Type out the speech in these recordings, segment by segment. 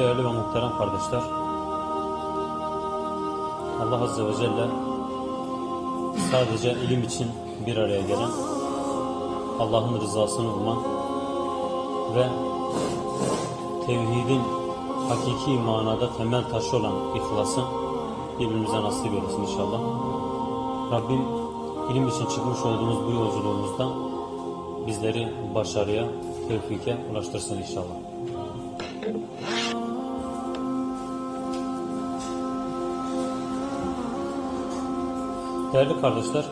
Değerli ve muhterem kardeşler, Allah Azze ve Celle sadece ilim için bir araya gelen, Allah'ın rızasını bulan ve tevhidin hakiki manada temel taşı olan ihlası birbirimize nasip eylesin inşallah. Rabbim ilim için çıkmış olduğumuz bu yolculuğumuzda bizleri başarıya, tevfike ulaştırsın inşallah. Değerli kardeşler,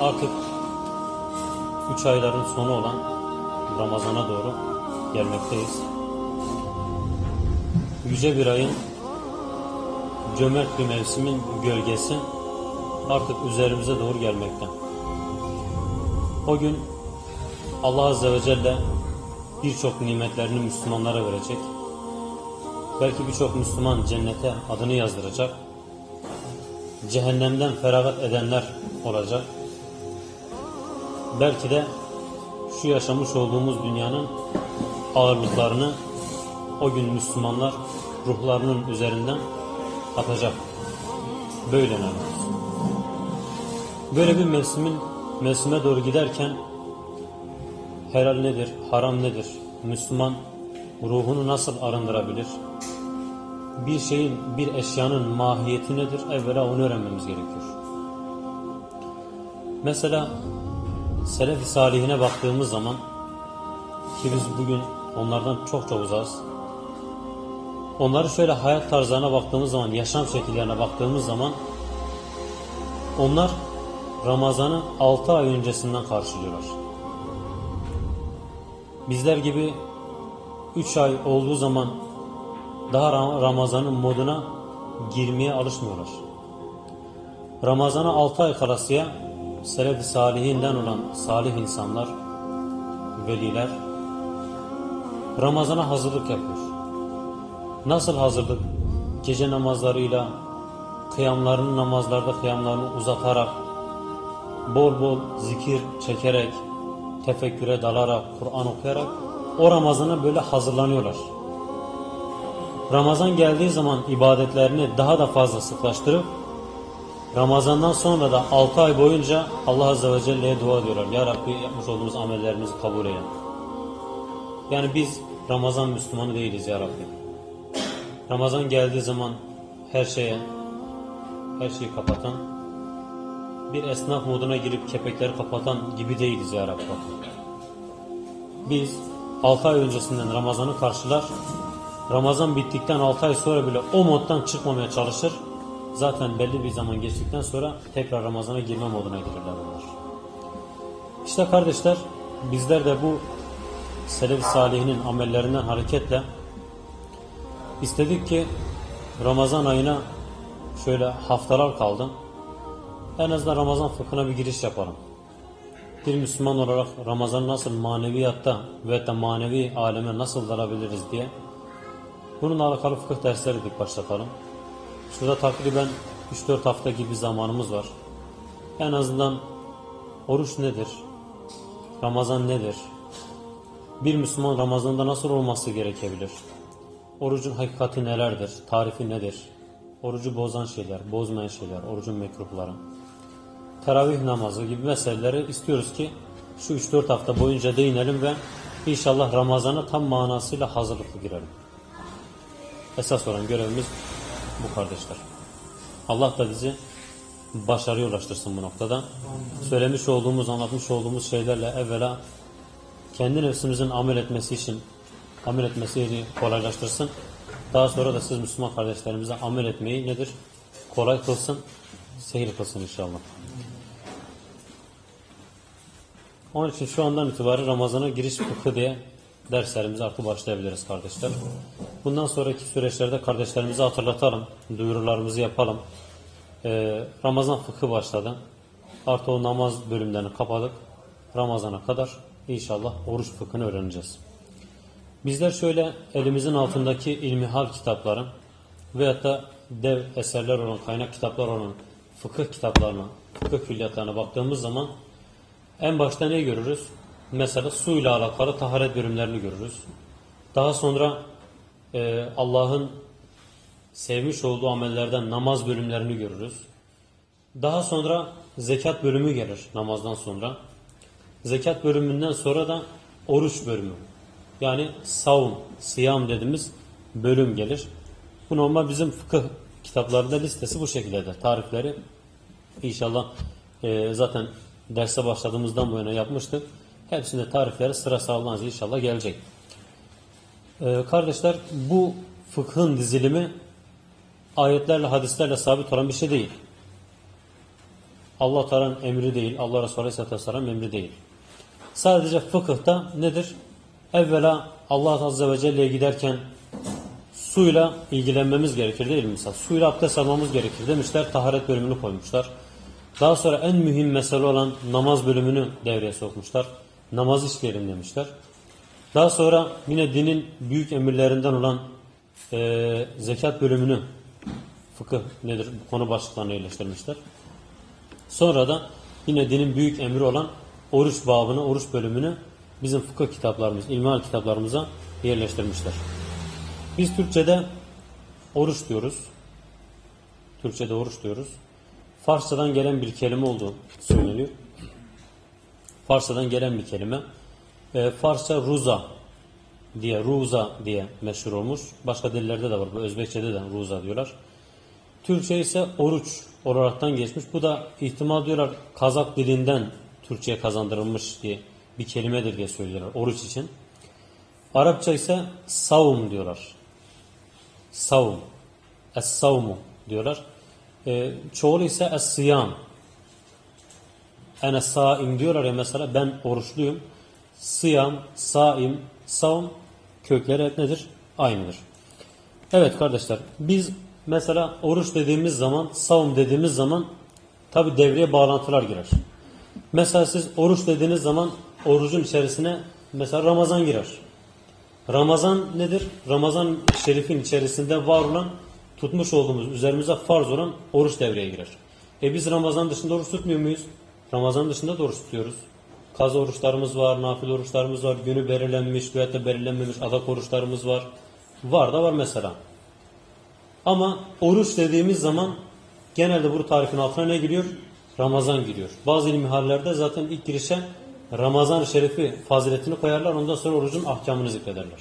artık üç ayların sonu olan Ramazan'a doğru gelmekteyiz. Yüce bir ayın cömert bir mevsimin gölgesi artık üzerimize doğru gelmekte. O gün Allah Azze ve Celle birçok nimetlerini Müslümanlara verecek. Belki birçok Müslüman cennete adını yazdıracak. Cehennemden feragat edenler olacak. Belki de şu yaşamış olduğumuz dünyanın ağırlıklarını o gün Müslümanlar ruhlarının üzerinden atacak. Böyle namaz. Böyle bir mevsimin mevsime doğru giderken helal nedir, haram nedir, Müslüman ruhunu nasıl arındırabilir? Bir şeyin, bir eşyanın mahiyeti nedir? Evvela onu öğrenmemiz gerekiyor. Mesela Selef-i Salihine baktığımız zaman ki biz bugün onlardan çok çok uzağız. Onları şöyle hayat tarzlarına baktığımız zaman, yaşam şekillerine baktığımız zaman onlar Ramazan'ı 6 ay öncesinden karşılıyorlar. Bizler gibi 3 ay olduğu zaman daha Ramazan'ın moduna girmeye alışmıyorlar. Ramazan'a 6 ay kalasıya Selef-i Salihinden olan salih insanlar, veliler Ramazan'a hazırlık yapıyor. Nasıl hazırlık? Gece namazlarıyla, kıyamlarını namazlarda kıyamlarını uzatarak, bol bol zikir çekerek, tefekküre dalarak, Kur'an okuyarak o Ramazan'a böyle hazırlanıyorlar. Ramazan geldiği zaman ibadetlerini daha da fazla sıklaştırıp Ramazandan sonra da 6 ay boyunca Allah Azze ve Celle'ye dua ediyorlar. Ya Rabbi yapmış olduğumuz amellerimizi kabul eyle. Yani biz Ramazan Müslümanı değiliz ya Rabbi. Ramazan geldiği zaman her şeye, her şeyi kapatan, bir esnaf moduna girip kepekleri kapatan gibi değiliz ya Rabbi. Biz 6 ay öncesinden Ramazan'ı karşılar, Ramazan bittikten 6 ay sonra bile o moddan çıkmamaya çalışır. Zaten belli bir zaman geçtikten sonra tekrar Ramazan'a girme moduna girirler onlar. İşte kardeşler bizler de bu Selef-i Salihinin amellerinden hareketle istedik ki Ramazan ayına şöyle haftalar kaldı. En azından Ramazan fıkhına bir giriş yapalım. Bir Müslüman olarak Ramazan nasıl maneviyatta ve de manevi aleme nasıl dalabiliriz diye bununla alakalı fıkıh dersleri dik başlatalım. Şurada takriben 3-4 hafta gibi zamanımız var. En azından oruç nedir? Ramazan nedir? Bir Müslüman Ramazan'da nasıl olması gerekebilir? Orucun hakikati nelerdir? Tarifi nedir? Orucu bozan şeyler, bozmayan şeyler, orucun mekruhları. Teravih namazı gibi meseleleri istiyoruz ki şu 3-4 hafta boyunca değinelim ve inşallah Ramazan'a tam manasıyla hazırlıklı girelim. Esas olan görevimiz bu kardeşler. Allah da bizi başarıya ulaştırsın bu noktada. Söylemiş olduğumuz, anlatmış olduğumuz şeylerle evvela kendi nefsimizin amel etmesi için amel etmesini kolaylaştırsın. Daha sonra da siz Müslüman kardeşlerimize amel etmeyi nedir? Kolay kılsın, seyir kılsın inşallah. Onun için şu andan itibaren Ramazan'a giriş fıkhı diye derslerimize artık başlayabiliriz kardeşler. Bundan sonraki süreçlerde kardeşlerimize hatırlatalım, duyurularımızı yapalım. Ee, Ramazan fıkhı başladı. Artık o namaz bölümlerini kapadık. Ramazan'a kadar inşallah oruç fıkhını öğreneceğiz. Bizler şöyle elimizin altındaki ilmihal kitapları veyahut da dev eserler olan, kaynak kitaplar olan fıkıh kitaplarına, fıkıh külliyatlarına baktığımız zaman en başta ne görürüz? Mesela suyla alakalı taharet bölümlerini görürüz. Daha sonra e, Allah'ın sevmiş olduğu amellerden namaz bölümlerini görürüz. Daha sonra zekat bölümü gelir namazdan sonra. Zekat bölümünden sonra da oruç bölümü. Yani savun, siyam dediğimiz bölüm gelir. Bu normal bizim fıkıh kitaplarında listesi bu şekildedir. Tarifleri inşallah e, zaten derse başladığımızdan bu yana yapmıştık. Hepsinde tarifleri sıra sağlanacak inşallah gelecek. E, kardeşler bu fıkhın dizilimi ayetlerle hadislerle sabit olan bir şey değil. Allah Teala'nın emri değil, Allah Resulü Aleyhisselatü emri değil. Sadece fıkıhta nedir? Evvela Allah Azze ve Celle'ye giderken suyla ilgilenmemiz gerekir değil mi? Mesela suyla abdest almamız gerekir demişler. Taharet bölümünü koymuşlar. Daha sonra en mühim mesele olan namaz bölümünü devreye sokmuşlar. Namaz işleyelim demişler. Daha sonra yine dinin büyük emirlerinden olan e, zekat bölümünü fıkıh nedir bu konu başlıklarına yerleştirmişler. Sonra da yine dinin büyük emri olan oruç babını, oruç bölümünü bizim fıkıh kitaplarımız, ilmihal kitaplarımıza yerleştirmişler. Biz Türkçe'de oruç diyoruz. Türkçe'de oruç diyoruz. Farsçadan gelen bir kelime olduğu söyleniyor. Farsçadan gelen bir kelime. E, Farsça ruza diye, ruza diye meşhur olmuş. Başka dillerde de var. Bu Özbekçe'de de ruza diyorlar. Türkçe ise oruç olaraktan geçmiş. Bu da ihtimal diyorlar Kazak dilinden Türkçe'ye kazandırılmış diye bir kelimedir diye söylüyorlar oruç için. Arapça ise savum diyorlar. Savum. Es-savmu diyorlar. E, çoğulu ise es-siyam. Ene saim diyorlar ya mesela ben oruçluyum. Siyam, saim, savm kökleri hep nedir? Aynıdır. Evet kardeşler biz mesela oruç dediğimiz zaman, savm dediğimiz zaman tabi devreye bağlantılar girer. Mesela siz oruç dediğiniz zaman orucun içerisine mesela Ramazan girer. Ramazan nedir? Ramazan şerifin içerisinde var olan tutmuş olduğumuz üzerimize farz olan oruç devreye girer. E biz Ramazan dışında oruç tutmuyor muyuz? Ramazan dışında da oruç tutuyoruz. Kaz oruçlarımız var, nafil oruçlarımız var, günü belirlenmiş veyahut da belirlenmemiş adak oruçlarımız var. Var da var mesela. Ama oruç dediğimiz zaman genelde bu tarifin altına ne giriyor? Ramazan giriyor. Bazı ilmihallerde zaten ilk girişe Ramazan şerifi faziletini koyarlar. Ondan sonra orucun ahkamını zikrederler.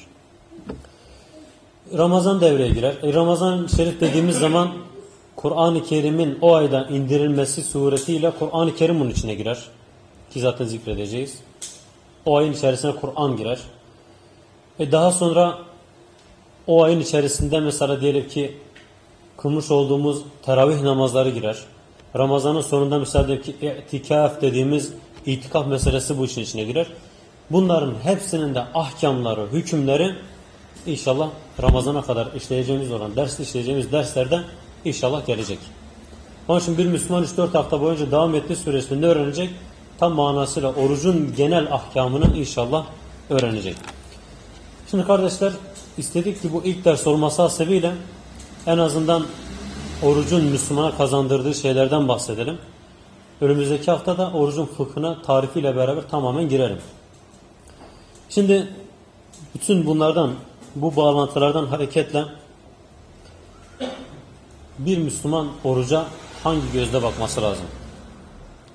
Ramazan devreye girer. E, Ramazan şerif dediğimiz zaman Kur'an-ı Kerim'in o ayda indirilmesi suretiyle Kur'an-ı Kerim bunun içine girer. Ki zaten zikredeceğiz. O ayın içerisine Kur'an girer. E daha sonra o ayın içerisinde mesela diyelim ki kılmış olduğumuz teravih namazları girer. Ramazanın sonunda mesela diyelim ki itikaf dediğimiz itikaf meselesi bu işin içine girer. Bunların hepsinin de ahkamları, hükümleri inşallah Ramazan'a kadar işleyeceğimiz olan ders işleyeceğimiz derslerde inşallah gelecek. Onun için bir Müslüman 3-4 hafta boyunca devam ettiği süresinde öğrenecek. Tam manasıyla orucun genel ahkamını inşallah öğrenecek. Şimdi kardeşler istedik ki bu ilk ders olması hasebiyle en azından orucun Müslümana kazandırdığı şeylerden bahsedelim. Önümüzdeki hafta da orucun fıkhına tarifiyle beraber tamamen girelim. Şimdi bütün bunlardan, bu bağlantılardan hareketle bir Müslüman oruca hangi gözle bakması lazım?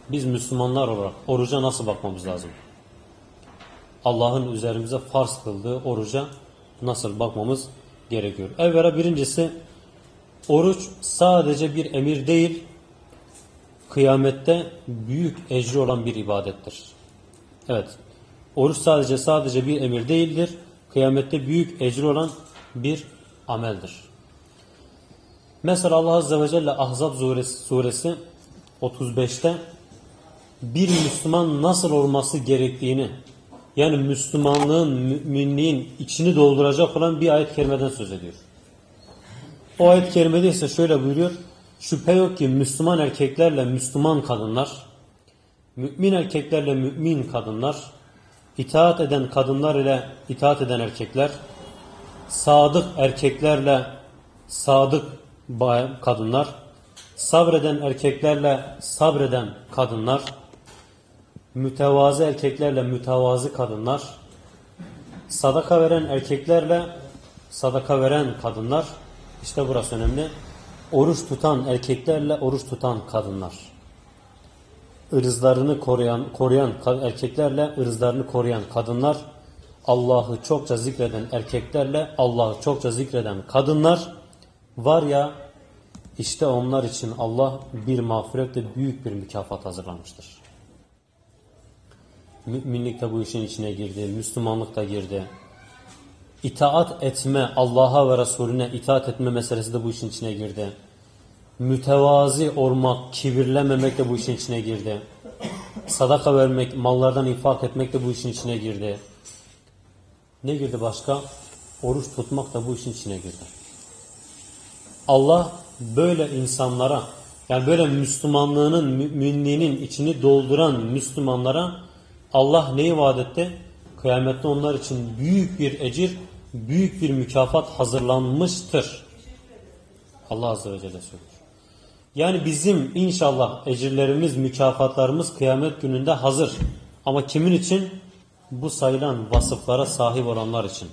Biz Müslümanlar olarak oruca nasıl bakmamız lazım? Allah'ın üzerimize farz kıldığı oruca nasıl bakmamız gerekiyor? Evvela birincisi oruç sadece bir emir değil, kıyamette büyük ecri olan bir ibadettir. Evet, oruç sadece sadece bir emir değildir, kıyamette büyük ecri olan bir ameldir. Mesela Allah Azze ve Celle Ahzab suresi, suresi 35'te bir Müslüman nasıl olması gerektiğini yani Müslümanlığın, müminliğin içini dolduracak olan bir ayet kerimeden söz ediyor. O ayet kerimede ise şöyle buyuruyor. Şüphe yok ki Müslüman erkeklerle Müslüman kadınlar, mümin erkeklerle mümin kadınlar, itaat eden kadınlar ile itaat eden erkekler, sadık erkeklerle sadık kadınlar, sabreden erkeklerle sabreden kadınlar, mütevazı erkeklerle mütevazı kadınlar, Sadaka veren erkeklerle sadaka veren kadınlar işte burası önemli. Oruç tutan erkeklerle oruç tutan kadınlar. Irzlarını koruyan, koruyan erkeklerle ırzlarını koruyan kadınlar. Allah'ı çokça zikreden erkeklerle Allah'ı çokça zikreden kadınlar var ya işte onlar için Allah bir mağfiretle büyük bir mükafat hazırlamıştır. Müminlik de bu işin içine girdi, Müslümanlık da girdi. İtaat etme, Allah'a ve Resulüne itaat etme meselesi de bu işin içine girdi. Mütevazi olmak, kibirlememek de bu işin içine girdi. Sadaka vermek, mallardan infak etmek de bu işin içine girdi. Ne girdi başka? Oruç tutmak da bu işin içine girdi. Allah böyle insanlara yani böyle Müslümanlığının, müminliğinin içini dolduran Müslümanlara Allah neyi vaat etti? Kıyamette onlar için büyük bir ecir, büyük bir mükafat hazırlanmıştır. Allah Azze ve Celle söylüyor. Yani bizim inşallah ecirlerimiz, mükafatlarımız kıyamet gününde hazır. Ama kimin için? Bu sayılan vasıflara sahip olanlar için.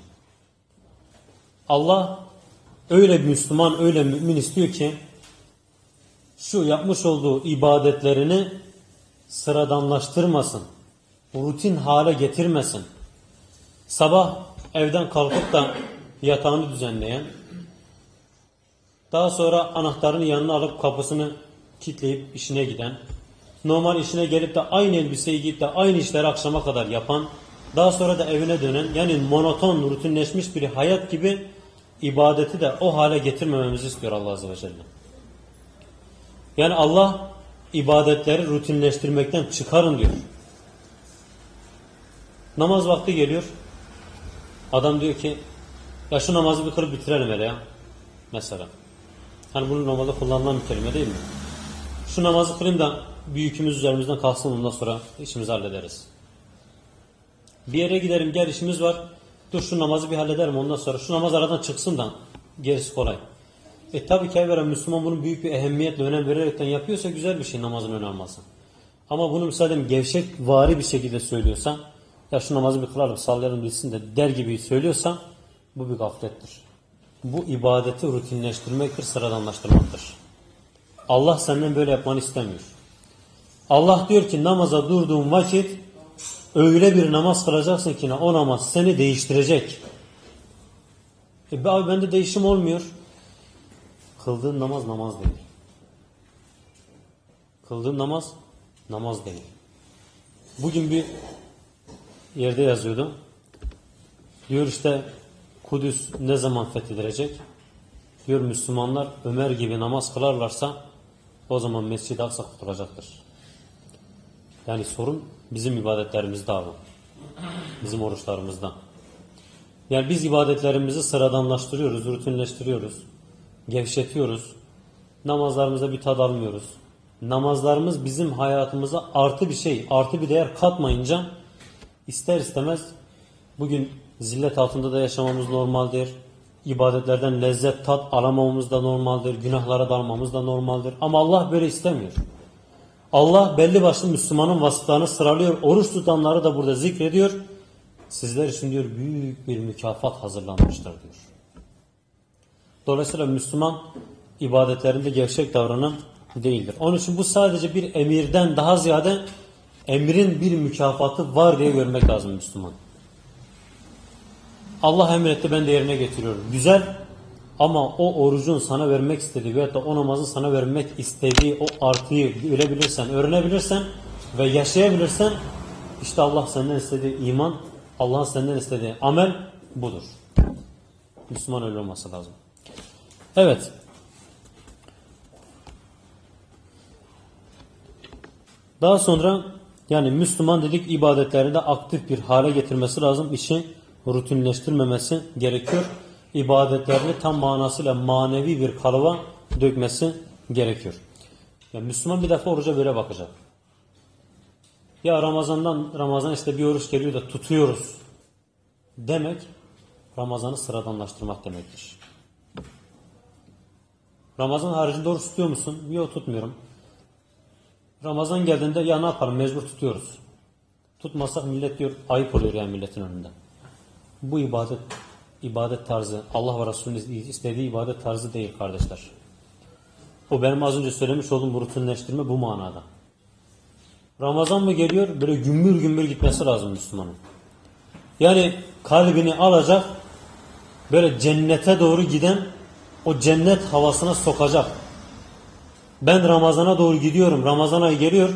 Allah öyle Müslüman, öyle mümin istiyor ki şu yapmış olduğu ibadetlerini sıradanlaştırmasın. Rutin hale getirmesin. Sabah evden kalkıp da yatağını düzenleyen, daha sonra anahtarını yanına alıp kapısını kilitleyip işine giden, normal işine gelip de aynı elbiseyi giyip de aynı işleri akşama kadar yapan, daha sonra da evine dönen, yani monoton, rutinleşmiş bir hayat gibi ibadeti de o hale getirmememizi istiyor Allah Azze ve Celle. Yani Allah ibadetleri rutinleştirmekten çıkarın diyor. Namaz vakti geliyor. Adam diyor ki ya şu namazı bir kılıp bitirelim hele ya. Mesela. Hani bunun normalde kullanılan bir kelime değil mi? Şu namazı kılayım da bir yükümüz üzerimizden kalsın ondan sonra işimizi hallederiz. Bir yere giderim gel işimiz var. Dur şu namazı bir hallederim ondan sonra. Şu namaz aradan çıksın da gerisi kolay. E tabi ki evvela Müslüman bunu büyük bir ehemmiyetle önem vererekten yapıyorsa güzel bir şey namazın önem alması. Ama bunu mesela gevşek vari bir şekilde söylüyorsa ya şu namazı bir kılalım sallayalım bilsin de der gibi söylüyorsa bu bir gaflettir. Bu ibadeti rutinleştirmektir, sıradanlaştırmaktır. Allah senden böyle yapmanı istemiyor. Allah diyor ki namaza durduğun vakit öyle bir namaz kılacaksın ki o namaz seni değiştirecek. E abi bende değişim olmuyor. Kıldığın namaz namaz değil. Kıldığın namaz namaz değil. Bugün bir yerde yazıyordum. Diyor işte Kudüs ne zaman fethedilecek? Diyor Müslümanlar Ömer gibi namaz kılarlarsa o zaman Mescid-i Aksa kurtulacaktır. Yani sorun bizim ibadetlerimizde abi. Bizim oruçlarımızda. Yani biz ibadetlerimizi sıradanlaştırıyoruz, rutinleştiriyoruz. Gevşetiyoruz. Namazlarımıza bir tad almıyoruz. Namazlarımız bizim hayatımıza artı bir şey, artı bir değer katmayınca ister istemez bugün zillet altında da yaşamamız normaldir. İbadetlerden lezzet, tat alamamamız da normaldir. Günahlara dalmamız da normaldir. Ama Allah böyle istemiyor. Allah belli başlı Müslümanın vasıflarını sıralıyor. Oruç tutanları da burada zikrediyor. Sizler için diyor büyük bir mükafat hazırlanmıştır diyor. Dolayısıyla Müslüman ibadetlerinde gevşek davranan değildir. Onun için bu sadece bir emirden daha ziyade emrin bir mükafatı var diye görmek lazım Müslüman. Allah emretti ben de yerine getiriyorum. Güzel ama o orucun sana vermek istediği veyahut da o namazın sana vermek istediği o artıyı bilebilirsen, öğrenebilirsen ve yaşayabilirsen işte Allah senden istediği iman, Allah'ın senden istediği amel budur. Müslüman öyle olması lazım. Evet. Daha sonra yani Müslüman dedik ibadetlerinde aktif bir hale getirmesi lazım. İşi rutinleştirmemesi gerekiyor. İbadetlerini tam manasıyla manevi bir kalıba dökmesi gerekiyor. Yani Müslüman bir defa oruca böyle bakacak. Ya Ramazan'dan Ramazan işte bir oruç geliyor da tutuyoruz demek Ramazan'ı sıradanlaştırmak demektir. Ramazan haricinde oruç tutuyor musun? Yok tutmuyorum. Ramazan geldiğinde ya ne yapalım mecbur tutuyoruz. Tutmasak millet diyor ayıp oluyor yani milletin önünde. bu ibadet ibadet tarzı Allah ve Resulü'nün istediği ibadet tarzı değil kardeşler. O benim az önce söylemiş olduğum rutinleştirme bu manada. Ramazan mı geliyor? Böyle gümbür gümbür gitmesi lazım Müslümanın. Yani kalbini alacak, böyle cennete doğru giden o cennet havasına sokacak. Ben Ramazan'a doğru gidiyorum. Ramazan ayı geliyor.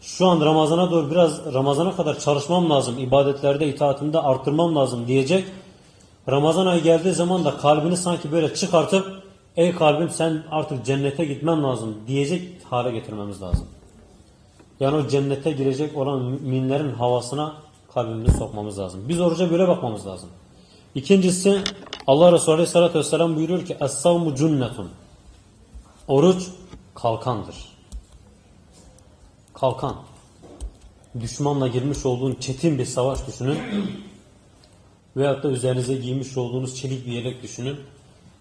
Şu an Ramazan'a doğru biraz Ramazan'a kadar çalışmam lazım. İbadetlerde, itaatimde arttırmam lazım diyecek. Ramazan ayı geldiği zaman da kalbini sanki böyle çıkartıp ey kalbim sen artık cennete gitmem lazım diyecek hale getirmemiz lazım. Yani o cennete girecek olan müminlerin havasına kalbimizi sokmamız lazım. Biz oruca böyle bakmamız lazım. İkincisi Allah Resulü Aleyhisselatü Vesselam buyuruyor ki Es-savmu cunnetun. Oruç kalkandır. Kalkan. Düşmanla girmiş olduğun çetin bir savaş düşünün. Veyahut da üzerinize giymiş olduğunuz çelik bir yelek düşünün.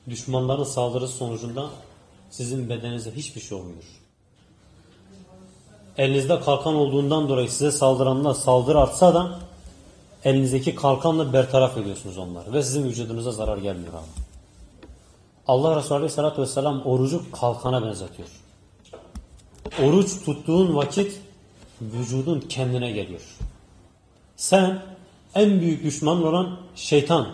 Düşmanların saldırısı sonucunda sizin bedeninize hiçbir şey olmuyor. Elinizde kalkan olduğundan dolayı size saldıranlar saldırı artsa da elinizdeki kalkanla bertaraf ediyorsunuz onları. Ve sizin vücudunuza zarar gelmiyor abi. Allah Resulü Aleyhisselatü Vesselam orucu kalkana benzetiyor. Oruç tuttuğun vakit vücudun kendine geliyor. Sen en büyük düşmanın olan şeytan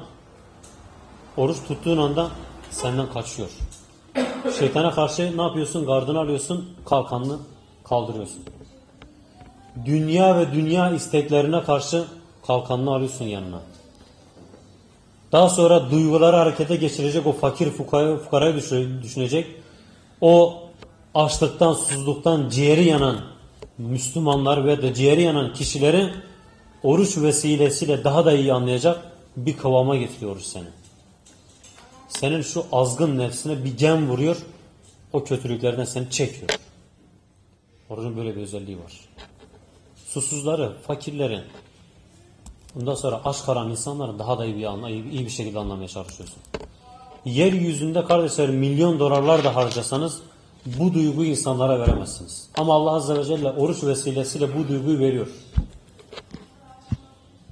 oruç tuttuğun anda senden kaçıyor. Şeytana karşı ne yapıyorsun? Gardını alıyorsun, kalkanını kaldırıyorsun. Dünya ve dünya isteklerine karşı kalkanını alıyorsun yanına. Daha sonra duyguları harekete geçirecek o fakir fukarayı düşünecek. O açlıktan, susuzluktan ciğeri yanan Müslümanlar ve de ciğeri yanan kişileri oruç vesilesiyle daha da iyi anlayacak bir kıvama getiriyoruz seni. Senin şu azgın nefsine bir gem vuruyor, o kötülüklerden seni çekiyor. Orucun böyle bir özelliği var. Susuzları, fakirleri, bundan sonra aşk arayan insanları daha da iyi bir, anla, iyi bir şekilde anlamaya çalışıyorsun. Yeryüzünde kardeşler milyon dolarlar da harcasanız bu duyguyu insanlara veremezsiniz. Ama Allah Azze ve Celle oruç vesilesiyle bu duyguyu veriyor.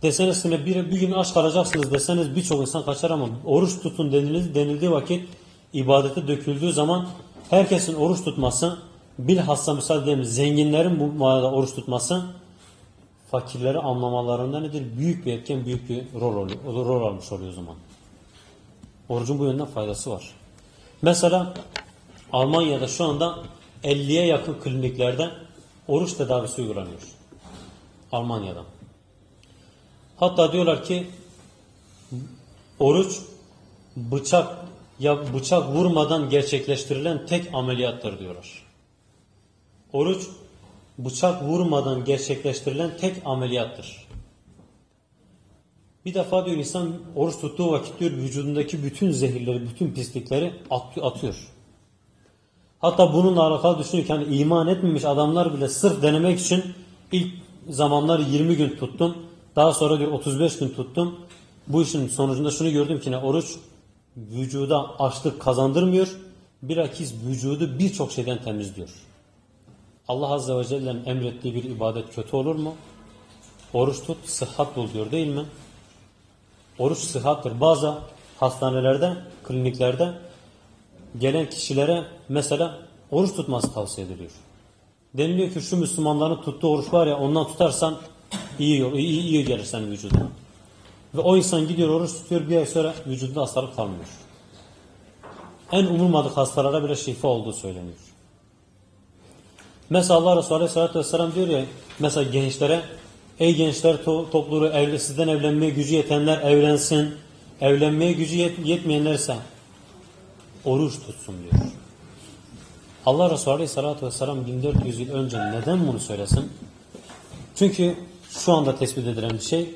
Deseniz ki bir, bir gün aç kalacaksınız deseniz birçok insan kaçar ama oruç tutun denildiği, denildiği vakit ibadete döküldüğü zaman herkesin oruç tutması bilhassa misal diyelim zenginlerin bu manada oruç tutması fakirleri anlamalarında nedir? Büyük bir etken, büyük bir rol, oluyor, rol almış oluyor o zaman. Orucun bu yönden faydası var. Mesela Almanya'da şu anda 50'ye yakın kliniklerde oruç tedavisi uygulanıyor. Almanya'da. Hatta diyorlar ki oruç bıçak ya bıçak vurmadan gerçekleştirilen tek ameliyattır diyorlar. Oruç bıçak vurmadan gerçekleştirilen tek ameliyattır. Bir defa diyor insan oruç tuttuğu vakit diyor vücudundaki bütün zehirleri, bütün pislikleri atıyor. Hatta bununla alakalı düşünürken iman etmemiş adamlar bile sırf denemek için ilk zamanlar 20 gün tuttum. Daha sonra diyor 35 gün tuttum. Bu işin sonucunda şunu gördüm ki ne oruç vücuda açlık kazandırmıyor. Bilakis vücudu birçok şeyden temizliyor. Allah Azze ve Celle'nin emrettiği bir ibadet kötü olur mu? Oruç tut, sıhhat bul diyor değil mi? Oruç sıhhattır. Bazı hastanelerde, kliniklerde gelen kişilere mesela oruç tutması tavsiye ediliyor. Deniliyor ki şu Müslümanların tuttuğu oruç var ya ondan tutarsan iyi, iyi, iyi gelir senin vücuduna. Ve o insan gidiyor oruç tutuyor bir ay sonra vücudunda hastalık kalmıyor. En umulmadık hastalara bile şifa olduğu söyleniyor. Mesela Allah Resulü Aleyhisselatü Vesselam diyor ya mesela gençlere ey gençler to topluluğu evli, sizden evlenmeye gücü yetenler evlensin. Evlenmeye gücü yet yetmeyenlerse oruç tutsun diyor. Allah Resulü Aleyhisselatü Vesselam 1400 yıl önce neden bunu söylesin? Çünkü şu anda tespit edilen bir şey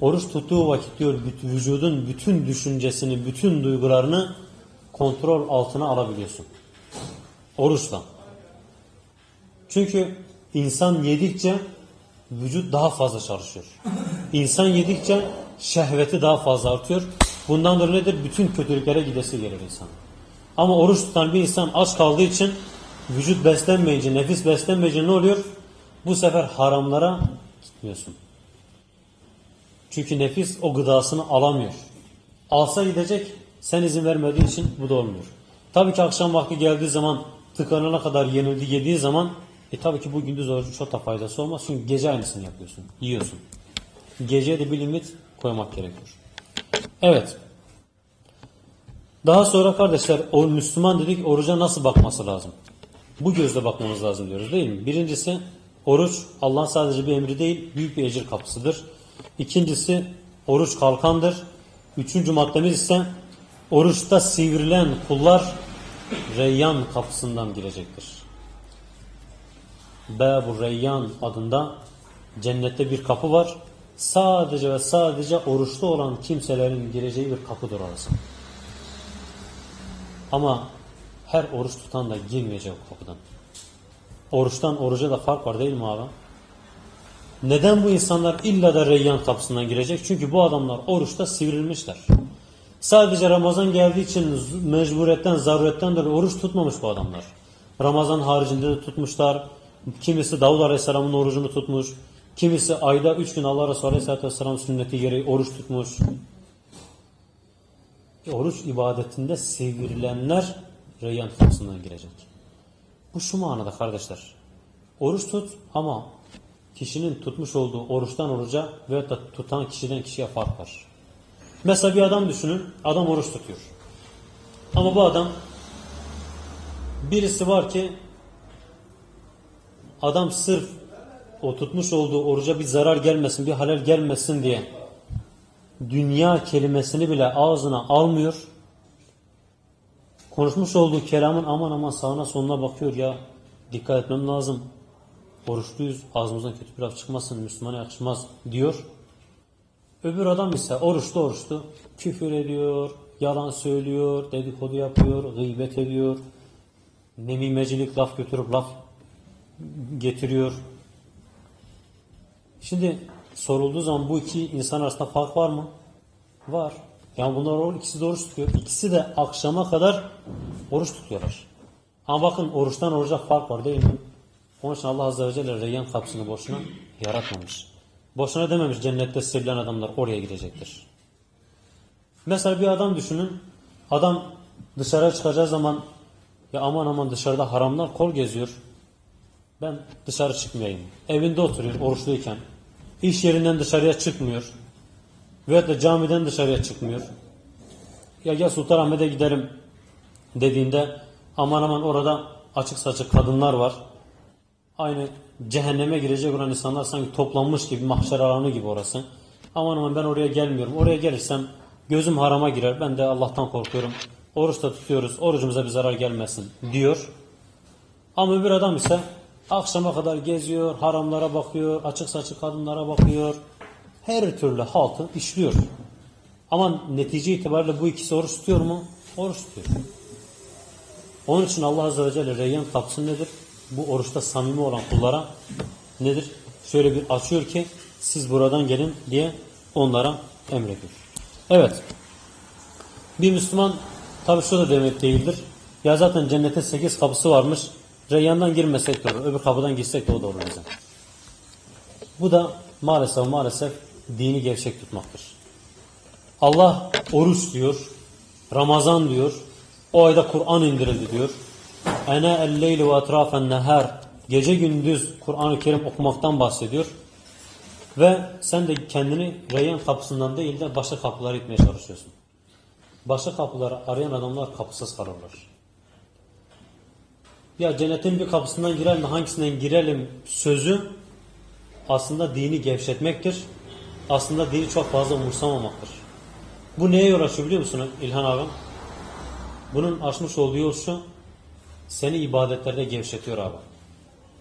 oruç tuttuğu vakit diyor vücudun bütün düşüncesini, bütün duygularını kontrol altına alabiliyorsun. Oruçla. Çünkü insan yedikçe vücut daha fazla çalışıyor. İnsan yedikçe şehveti daha fazla artıyor. Bundan dolayı nedir? Bütün kötülüklere gidesi gelir insan. Ama oruç tutan bir insan aç kaldığı için vücut beslenmeyince, nefis beslenmeyince ne oluyor? Bu sefer haramlara gitmiyorsun. Çünkü nefis o gıdasını alamıyor. Alsa gidecek, sen izin vermediğin için bu da olmuyor. Tabii ki akşam vakti geldiği zaman tıkanana kadar yenildi yediği zaman e tabii ki bu gündüz orucu çok da faydası olmaz. Çünkü gece aynısını yapıyorsun, yiyorsun. Geceye de bir limit koymak gerekiyor. Evet. Daha sonra kardeşler o Müslüman dedik oruca nasıl bakması lazım? Bu gözle bakmamız lazım diyoruz değil mi? Birincisi oruç Allah'ın sadece bir emri değil büyük bir ecir kapısıdır. İkincisi oruç kalkandır. Üçüncü maddemiz ise oruçta sivrilen kullar Reyyan kapısından girecektir. Babu Reyyan adında cennette bir kapı var. Sadece ve sadece oruçlu olan kimselerin gireceği bir kapıdır orası. Ama her oruç tutan da girmeyecek o kapıdan. Oruçtan oruca da fark var değil mi abi? Neden bu insanlar illa da Reyyan kapısından girecek? Çünkü bu adamlar oruçta sivrilmişler. Sadece Ramazan geldiği için mecburiyetten, zaruretten dolayı oruç tutmamış bu adamlar. Ramazan haricinde de tutmuşlar. Kimisi Davud Aleyhisselam'ın orucunu tutmuş. Kimisi ayda üç gün Allah Resulü Aleyhisselatü Vesselam sünneti gereği oruç tutmuş. E, oruç ibadetinde sivrilenler Reyyan kapısından girecek. Bu şu manada kardeşler. Oruç tut ama kişinin tutmuş olduğu oruçtan oruca veya da tutan kişiden kişiye fark var. Mesela bir adam düşünün. Adam oruç tutuyor. Ama bu adam birisi var ki adam sırf o tutmuş olduğu oruca bir zarar gelmesin, bir halel gelmesin diye dünya kelimesini bile ağzına almıyor. Konuşmuş olduğu kelamın aman aman sağına sonuna bakıyor ya dikkat etmem lazım. Oruçluyuz ağzımızdan kötü bir laf çıkmasın Müslümana yakışmaz diyor. Öbür adam ise oruçlu oruçlu küfür ediyor, yalan söylüyor, dedikodu yapıyor, gıybet ediyor, nemimecilik laf götürüp laf getiriyor. Şimdi sorulduğu zaman bu iki insan arasında fark var mı? Var. Yani bunlar ikisi de oruç tutuyor. İkisi de akşama kadar oruç tutuyorlar. Ama bakın oruçtan oruca fark var değil mi? Onun için Allah Azze ve Celle Reyyan kapısını boşuna yaratmamış. Boşuna dememiş cennette sevilen adamlar oraya gidecektir. Mesela bir adam düşünün. Adam dışarıya çıkacağı zaman ya aman aman dışarıda haramlar kol geziyor. Ben dışarı çıkmayayım. Evinde oturuyor oruçluyken. İş yerinden dışarıya çıkmıyor. Veyahut da camiden dışarıya çıkmıyor. Ya gel Sultanahmet'e gidelim dediğinde aman aman orada açık saçık kadınlar var. Aynı cehenneme girecek olan insanlar sanki toplanmış gibi mahşer alanı gibi orası. Aman aman ben oraya gelmiyorum. Oraya gelirsem gözüm harama girer. Ben de Allah'tan korkuyorum. Oruç da tutuyoruz. Orucumuza bir zarar gelmesin diyor. Ama bir adam ise akşama kadar geziyor, haramlara bakıyor, açık saçık kadınlara bakıyor. Her türlü haltı işliyor. Ama netice itibariyle bu ikisi oruç tutuyor mu? Oruç tutuyor. Onun için Allah Azze ve Celle Reyyan kapısı nedir? bu oruçta samimi olan kullara nedir? Şöyle bir açıyor ki siz buradan gelin diye onlara emrediyor. Evet. Bir Müslüman tabi şu da demek değildir. Ya zaten cennetin sekiz kapısı varmış. Reyyandan girmesek de. Öbür kapıdan girsek de o da olur. Bu da maalesef maalesef dini gerçek tutmaktır. Allah oruç diyor. Ramazan diyor. O ayda Kur'an indirildi diyor. Ene el-leyli ve etrafen nehar. Gece gündüz Kur'an-ı Kerim okumaktan bahsediyor. Ve sen de kendini Reyyan kapısından değil de başka kapılara gitmeye çalışıyorsun. Başka kapıları arayan adamlar kapısız kalırlar. Ya cennetin bir kapısından de hangisinden girelim sözü aslında dini gevşetmektir. Aslında dini çok fazla umursamamaktır. Bu neye yol açıyor biliyor musun İlhan abi? Bunun açmış olduğu yol şu seni ibadetlerde gevşetiyor abi.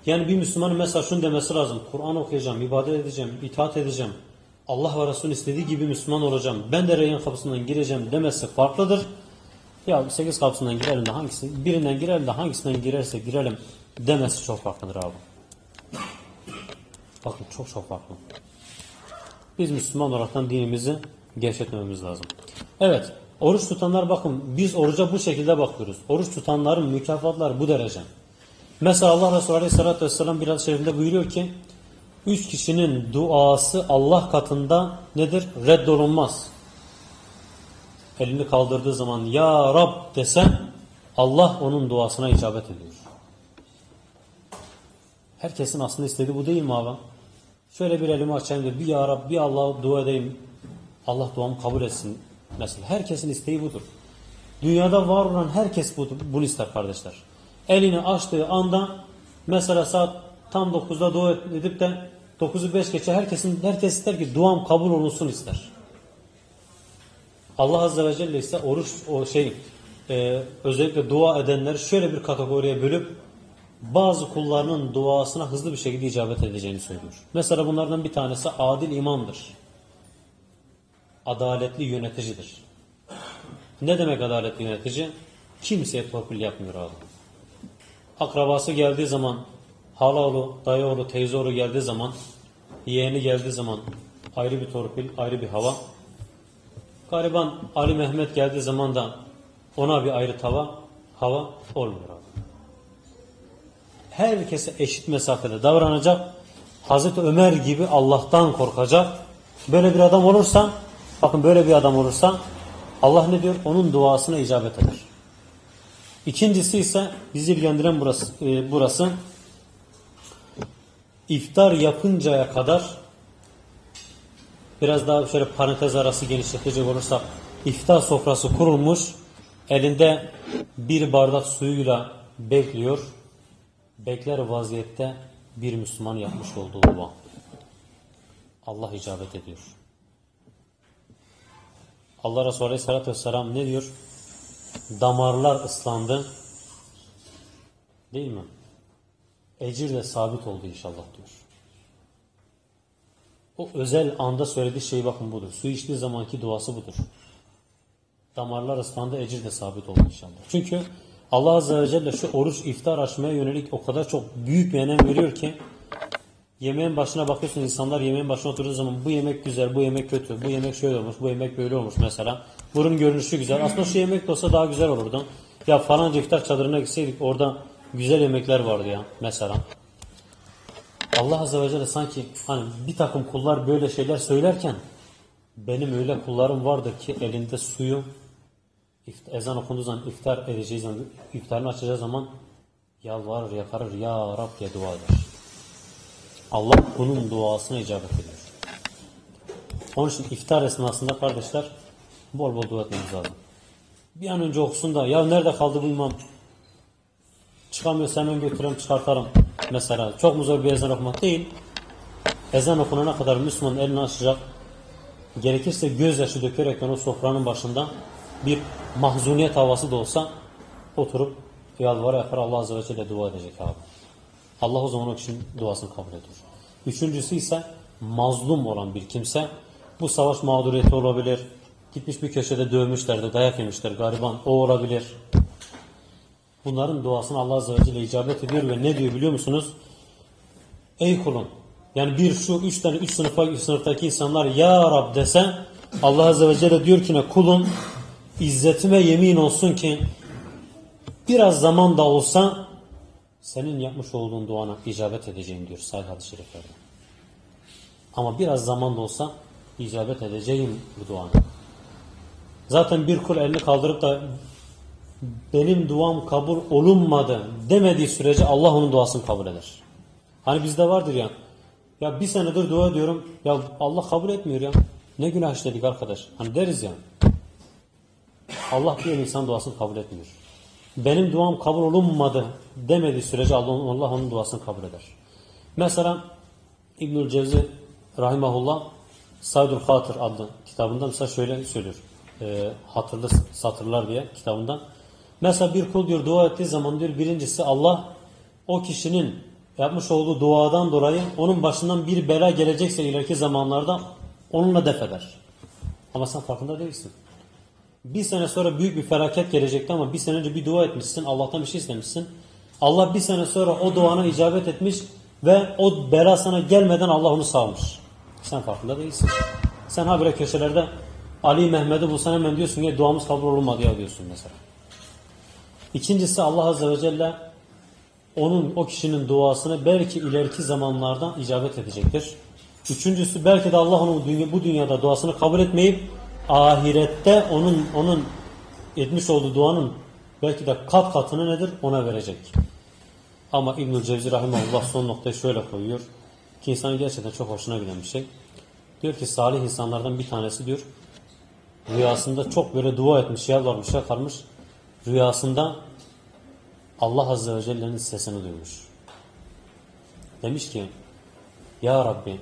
Yani bir Müslümanın mesela şunu demesi lazım. Kur'an okuyacağım, ibadet edeceğim, itaat edeceğim. Allah ve Resulü istediği gibi Müslüman olacağım. Ben de Reyyan kapısından gireceğim demesi farklıdır. Ya sekiz kapısından girelim de hangisi, birinden girelim de hangisinden girerse girelim demesi çok farklıdır abi. Bakın çok çok farklı. Biz Müslüman olaraktan dinimizi gevşetmemiz lazım. Evet. Oruç tutanlar bakın biz oruca bu şekilde bakıyoruz. Oruç tutanların mükafatları bu derece. Mesela Allah Resulü Aleyhisselatü Vesselam biraz şerifinde buyuruyor ki Üç kişinin duası Allah katında nedir? Reddolunmaz. Elini kaldırdığı zaman Ya Rab desen Allah onun duasına icabet ediyor. Herkesin aslında istediği bu değil mi abi? Şöyle bir elimi açayım da bir Ya Rab bir Allah'a dua edeyim. Allah duamı kabul etsin. Mesela herkesin isteği budur. Dünyada var olan herkes budur, bunu ister kardeşler. Elini açtığı anda mesela saat tam 9'da dua edip de 9'u 5 geçe herkesin herkes ister ki duam kabul olunsun ister. Allah Azze ve Celle ise oruç o şey e, özellikle dua edenleri şöyle bir kategoriye bölüp bazı kullarının duasına hızlı bir şekilde icabet edeceğini söylüyor. Mesela bunlardan bir tanesi adil imamdır. Adaletli yöneticidir. Ne demek adaletli yönetici? Kimseye torpil yapmıyor abi. Akrabası geldiği zaman, halaoğlu, dayıoğlu, teyzeoğlu geldiği zaman, yeğeni geldiği zaman ayrı bir torpil, ayrı bir hava. Gariban Ali Mehmet geldiği zaman da ona bir ayrı tava, hava olmuyor abi. Herkese eşit mesafede davranacak. Hazreti Ömer gibi Allah'tan korkacak. Böyle bir adam olursa, bakın böyle bir adam olursa Allah ne diyor? Onun duasına icabet eder. İkincisi ise bizi ilgilendiren burası, e, burası iftar yapıncaya kadar biraz daha şöyle parantez arası genişletecek olursak iftar sofrası kurulmuş elinde bir bardak suyuyla bekliyor. Bekler vaziyette bir Müslüman yapmış olduğu dua. Allah icabet ediyor. Allah Resulü Aleyhisselatü Vesselam ne diyor? Damarlar ıslandı. Değil mi? Ecir de sabit oldu inşallah diyor. O özel anda söylediği şey bakın budur. Su içtiği zamanki duası budur. Damarlar ıslandı, ecir de sabit oldu inşallah. Çünkü Allah Azze ve Celle şu oruç iftar açmaya yönelik o kadar çok büyük bir önem veriyor ki yemeğin başına bakıyorsun insanlar yemeğin başına oturduğu zaman bu yemek güzel, bu yemek kötü, bu yemek şöyle olmuş, bu yemek böyle olmuş mesela. Bunun görünüşü güzel. Aslında şu yemek de olsa daha güzel olurdu. Ya falanca iftar çadırına gitseydik orada güzel yemekler vardı ya mesela. Allah Azze ve Celle sanki hani bir takım kullar böyle şeyler söylerken benim öyle kullarım vardır ki elinde suyu ezan okunduğu zaman iftar edeceği zaman iftarını açacağı zaman yalvarır yakarır ya Rab diye dua eder. Allah bunun duasına icabet ediyor. Onun için iftar esnasında kardeşler bol bol dua etmemiz lazım. Bir an önce okusun da ya nerede kaldı bu imam? Çıkamıyorsa hemen götürem çıkartarım. Mesela çok mu zor bir ezan okumak değil. Ezan okunana kadar Müslüman elini açacak. Gerekirse gözyaşı dökerek o sofranın başında bir mahzuniyet havası da olsa oturup yalvara yakar Allah Azze ve Celle dua edecek abi. Allah o zaman o kişinin duasını kabul ediyor. Üçüncüsü ise mazlum olan bir kimse. Bu savaş mağduriyeti olabilir. Gitmiş bir köşede dövmüşlerdi, dayak yemişler gariban. O olabilir. Bunların duasını Allah Azze ve Celle icabet ediyor ve ne diyor biliyor musunuz? Ey kulum yani bir şu üç tane üç sınıfa üç sınıftaki insanlar Ya Rab dese Allah Azze ve Celle diyor ki ne kulum izzetime yemin olsun ki biraz zaman da olsa senin yapmış olduğun duana icabet edeceğim diyor sahih hadis-i. Ama biraz zaman da olsa icabet edeceğim bu duana. Zaten bir kul elini kaldırıp da benim duam kabul olunmadı demediği sürece Allah onun duasını kabul eder. Hani bizde vardır ya ya bir senedir dua ediyorum ya Allah kabul etmiyor ya. Ne günah işledik arkadaş. Hani deriz ya. Allah bir insan duasını kabul etmiyor. Benim duam kabul olunmadı demediği sürece Allah, Allah onun duasını kabul eder. Mesela İbnül Cevzi Rahimahullah Saydul Hatır adlı kitabında mesela şöyle söylüyor. E, hatırlı satırlar diye kitabından. Mesela bir kul diyor dua ettiği zaman diyor birincisi Allah o kişinin yapmış olduğu duadan dolayı onun başından bir bela gelecekse ileriki zamanlarda onunla def eder. Ama sen farkında değilsin. Bir sene sonra büyük bir felaket gelecekti ama bir sene önce bir dua etmişsin. Allah'tan bir şey istemişsin. Allah bir sene sonra o duana icabet etmiş ve o bela sana gelmeden Allah onu salmış. Sen farkında değilsin. Sen habire köşelerde Ali Mehmet'i bulsan hemen diyorsun ya duamız kabul olunmadı ya diyorsun mesela. İkincisi Allah Azze ve Celle onun o kişinin duasını belki ileriki zamanlarda icabet edecektir. Üçüncüsü belki de Allah onun dünya, bu dünyada duasını kabul etmeyip ahirette onun onun etmiş olduğu duanın belki de kat katını nedir ona verecek. Ama İbnül Cevzi Rahimahullah son noktayı şöyle koyuyor ki insanın gerçekten çok hoşuna giden bir şey. Diyor ki salih insanlardan bir tanesi diyor rüyasında çok böyle dua etmiş, yalvarmış, yakarmış. Rüyasında Allah Azze ve Celle'nin sesini duymuş. Demiş ki Ya Rabbi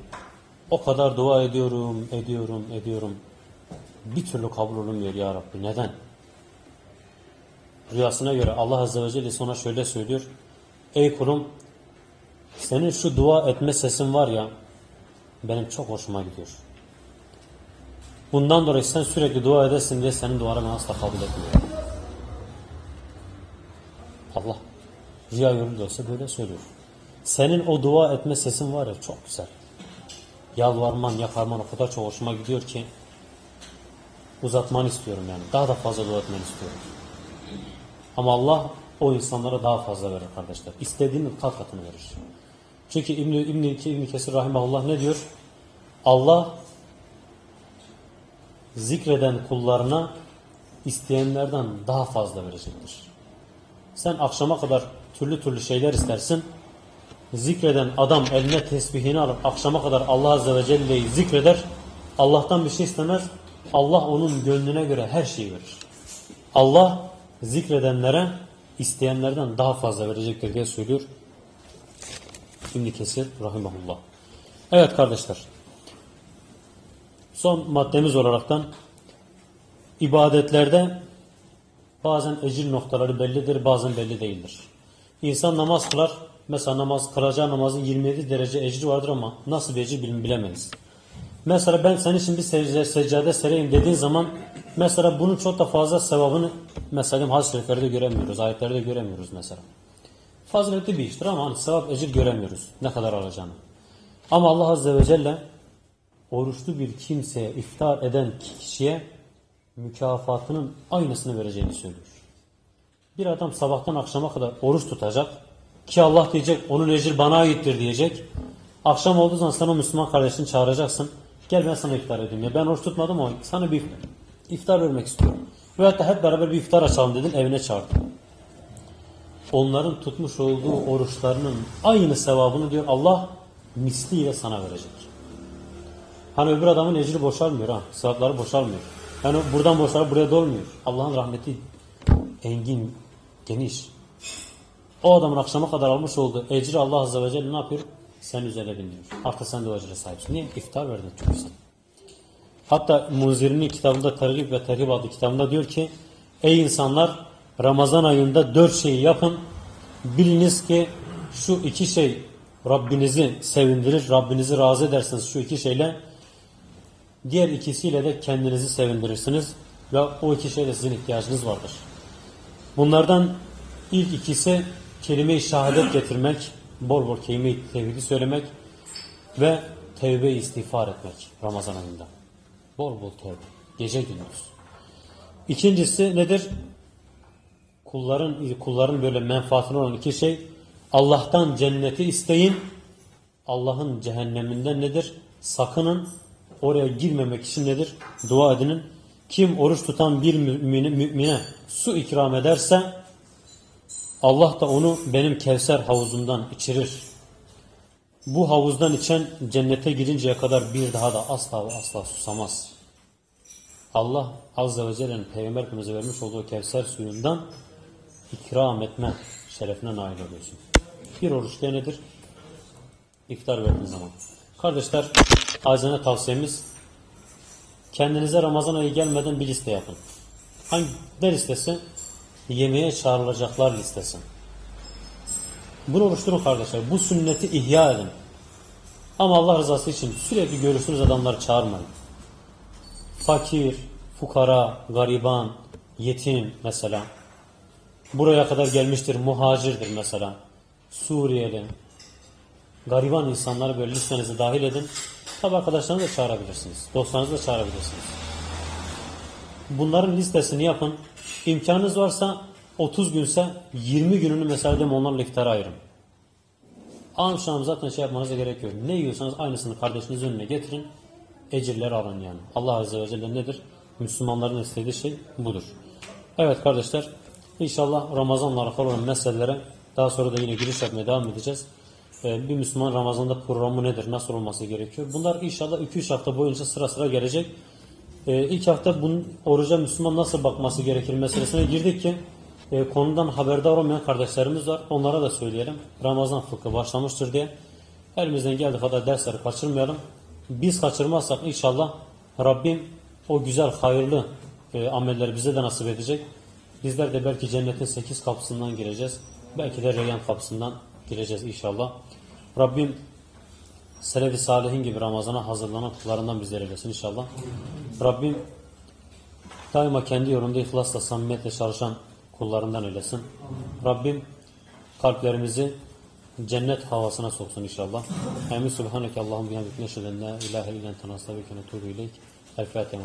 o kadar dua ediyorum, ediyorum, ediyorum. Bir türlü kabul olunmuyor Ya Rabbi. Neden? Rüyasına göre Allah Azze ve Celle sonra şöyle söylüyor. Ey kulum senin şu dua etme sesin var ya benim çok hoşuma gidiyor. Bundan dolayı sen sürekli dua edesin diye senin ben asla kabul etmiyorum. Allah rüya yoluyla olsa böyle söylüyor. Senin o dua etme sesin var ya çok güzel. Yalvarman, yakarman o kadar çok hoşuma gidiyor ki uzatmanı istiyorum yani. Daha da fazla dua etmeni istiyorum. Ama Allah o insanlara daha fazla verir kardeşler. İstediğinin kat katını verir. Çünkü İbn-i İbn İbn Kesir Rahimahullah ne diyor? Allah zikreden kullarına isteyenlerden daha fazla verecektir. Sen akşama kadar türlü türlü şeyler istersin. Zikreden adam eline tesbihini alıp akşama kadar Allah Azze ve Celle'yi zikreder. Allah'tan bir şey istemez. Allah onun gönlüne göre her şeyi verir. Allah zikredenlere isteyenlerden daha fazla verecektir diye söylüyor. İbn Kesir rahimahullah. Evet kardeşler. Son maddemiz olaraktan ibadetlerde bazen ecir noktaları bellidir, bazen belli değildir. İnsan namaz kılar. Mesela namaz kılacağı namazın 27 derece ecri vardır ama nasıl bir ecir bilemeyiz. Mesela ben senin için bir secde, seccade sereyim dediğin zaman mesela bunun çok da fazla sevabını mesela hadis-i göremiyoruz, ayetlerde göremiyoruz mesela. Faziletli bir iştir ama hani sevap ecir göremiyoruz ne kadar alacağını. Ama Allah Azze ve Celle oruçlu bir kimseye iftar eden kişiye mükafatının aynısını vereceğini söylüyor. Bir adam sabahtan akşama kadar oruç tutacak ki Allah diyecek onun ecir bana aittir diyecek. Akşam olduğu zaman sen o Müslüman kardeşini çağıracaksın. Gel ben sana iftar edeyim. Ya ben oruç tutmadım ama sana bir iftar vermek istiyorum. Veyahut da hep beraber bir iftar açalım dedin evine çağırdın. Onların tutmuş olduğu oruçlarının aynı sevabını diyor Allah misliyle sana verecek. Hani öbür adamın ecri boşalmıyor ha. Sevapları boşalmıyor. Yani buradan boşalıp buraya dolmuyor. Allah'ın rahmeti engin, geniş. O adamın akşama kadar almış olduğu ecri Allah Azze ve Celle ne yapıyor? Sen üzerine bindiriyor. Artık sen de o ecre sahipsin. Niye? İftar verdin çünkü sen. Hatta Muziri'nin kitabında Tergib ve Terhib adlı kitabında diyor ki Ey insanlar Ramazan ayında dört şeyi yapın. Biliniz ki şu iki şey Rabbinizi sevindirir, Rabbinizi razı edersiniz şu iki şeyle. Diğer ikisiyle de kendinizi sevindirirsiniz ve o iki şeyle sizin ihtiyacınız vardır. Bunlardan ilk ikisi kelime-i şehadet getirmek, bol bol kelime-i tevhidi söylemek ve tevbe istiğfar etmek Ramazan ayında. Bol bol tevbe. Gece gündüz. İkincisi nedir? Kulların kulların böyle menfaatine olan iki şey Allah'tan cenneti isteyin. Allah'ın cehenneminden nedir? Sakının. Oraya girmemek için nedir? Dua edinin. Kim oruç tutan bir mümine, mümine su ikram ederse Allah da onu benim Kevser havuzumdan içirir. Bu havuzdan içen cennete girinceye kadar bir daha da asla asla susamaz. Allah Azze ve Celle'nin Peygamber Efendimiz'e vermiş olduğu Kevser suyundan ikram etme şerefine nail oluyorsun. Bir oruçta nedir? İftar verdiğin zaman. Kardeşler, acene tavsiyemiz kendinize Ramazan ayı gelmeden bir liste yapın. Hangi ne listesi? Yemeğe çağrılacaklar listesi. Bunu oluşturun kardeşler. Bu sünneti ihya edin. Ama Allah rızası için sürekli görürsünüz adamları çağırmayın. Fakir, fukara, gariban, yetim mesela. Buraya kadar gelmiştir, muhacirdir mesela. Suriyeli, gariban insanları böyle listenize dahil edin. Tabi arkadaşlarınızı da çağırabilirsiniz. Dostlarınızı da çağırabilirsiniz. Bunların listesini yapın. İmkanınız varsa 30 günse 20 gününü mesela onlarla iftara ayırın. Akşam zaten şey yapmanıza gerek yok. Ne yiyorsanız aynısını kardeşinizin önüne getirin. Ecirleri alın yani. Allah Azze ve Celle nedir? Müslümanların istediği şey budur. Evet kardeşler. İnşallah Ramazan'la alakalı olan meselelere daha sonra da yine giriş yapmaya devam edeceğiz. Ee, bir Müslüman Ramazan'da programı nedir? Nasıl olması gerekiyor? Bunlar inşallah 2-3 hafta boyunca sıra sıra gelecek. Ee, ilk hafta bunun oruca Müslüman nasıl bakması gerekir meselesine girdik ki e, konudan haberdar olmayan kardeşlerimiz var. Onlara da söyleyelim. Ramazan fıkhı başlamıştır diye. Elimizden geldiği kadar dersleri kaçırmayalım. Biz kaçırmazsak inşallah Rabbim o güzel, hayırlı e, amelleri bize de nasip edecek. Bizler de belki cennetin sekiz kapısından gireceğiz. Belki de Reyyan kapısından gireceğiz inşallah. Rabbim Selefi Salihin gibi Ramazan'a hazırlanan kullarından bizleri eylesin inşallah. Rabbim daima kendi yolunda ihlasla, samimiyetle çalışan kullarından eylesin. Rabbim kalplerimizi cennet havasına soksun inşallah. Amin. Subhaneke Allahum bihamdik neşheden la ilahe illen tenastabike netubu ileyk. El Fatiha